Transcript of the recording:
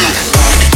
Peace.